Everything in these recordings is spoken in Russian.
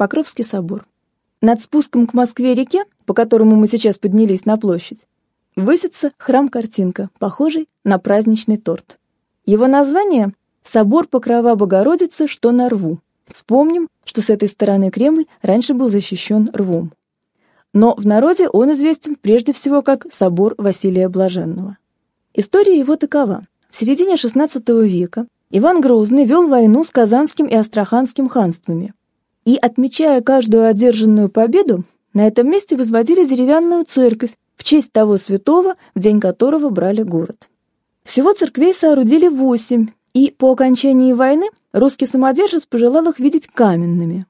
Покровский собор. Над спуском к Москве-реке, по которому мы сейчас поднялись на площадь, высится храм-картинка, похожий на праздничный торт. Его название – «Собор Покрова Богородицы, что на рву». Вспомним, что с этой стороны Кремль раньше был защищен рвом. Но в народе он известен прежде всего как собор Василия Блаженного. История его такова. В середине XVI века Иван Грозный вел войну с Казанским и Астраханским ханствами. И, отмечая каждую одержанную победу, на этом месте возводили деревянную церковь в честь того святого, в день которого брали город. Всего церквей соорудили восемь, и по окончании войны русский самодержец пожелал их видеть каменными.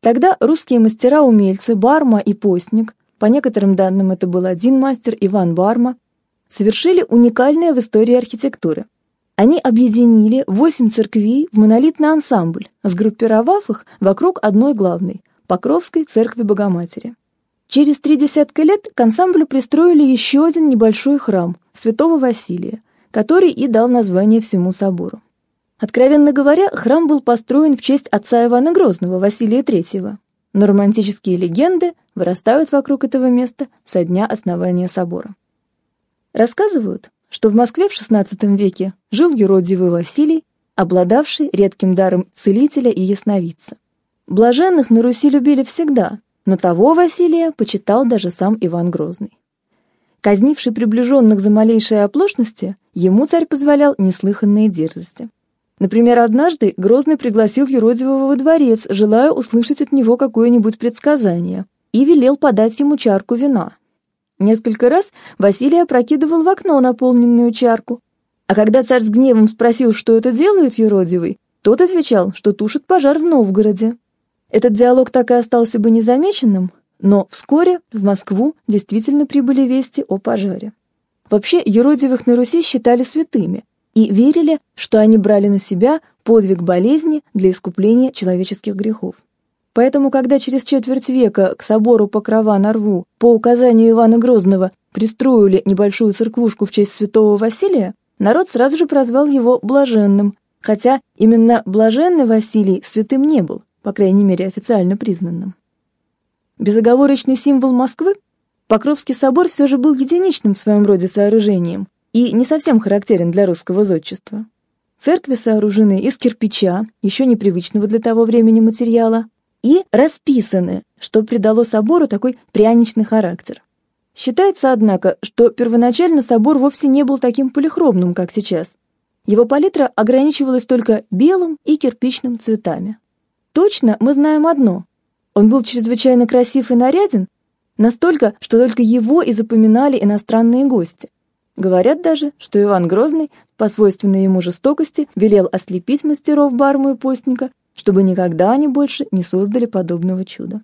Тогда русские мастера-умельцы Барма и Постник, по некоторым данным это был один мастер Иван Барма, совершили уникальное в истории архитектуры. Они объединили восемь церквей в монолитный ансамбль, сгруппировав их вокруг одной главной – Покровской церкви Богоматери. Через три десятка лет к ансамблю пристроили еще один небольшой храм – Святого Василия, который и дал название всему собору. Откровенно говоря, храм был построен в честь отца Ивана Грозного, Василия III, но романтические легенды вырастают вокруг этого места со дня основания собора. Рассказывают, что в Москве в XVI веке жил юродивый Василий, обладавший редким даром целителя и ясновидца. Блаженных на Руси любили всегда, но того Василия почитал даже сам Иван Грозный. Казнивший приближенных за малейшие оплошности, ему царь позволял неслыханные дерзости. Например, однажды Грозный пригласил Юродивого во дворец, желая услышать от него какое-нибудь предсказание, и велел подать ему чарку вина. Несколько раз Василий опрокидывал в окно наполненную чарку. А когда царь с гневом спросил, что это делает юродивый, тот отвечал, что тушит пожар в Новгороде. Этот диалог так и остался бы незамеченным, но вскоре в Москву действительно прибыли вести о пожаре. Вообще, юродивых на Руси считали святыми и верили, что они брали на себя подвиг болезни для искупления человеческих грехов. Поэтому, когда через четверть века к собору Покрова на Рву по указанию Ивана Грозного пристроили небольшую церквушку в честь святого Василия, народ сразу же прозвал его Блаженным, хотя именно Блаженный Василий святым не был, по крайней мере официально признанным. Безоговорочный символ Москвы, Покровский собор все же был единичным в своем роде сооружением и не совсем характерен для русского зодчества. Церкви сооружены из кирпича, еще непривычного для того времени материала, и расписаны, что придало собору такой пряничный характер. Считается, однако, что первоначально собор вовсе не был таким полихромным, как сейчас. Его палитра ограничивалась только белым и кирпичным цветами. Точно мы знаем одно. Он был чрезвычайно красив и наряден, настолько, что только его и запоминали иностранные гости. Говорят даже, что Иван Грозный, по свойственной ему жестокости, велел ослепить мастеров Барму и Постника чтобы никогда они больше не создали подобного чуда.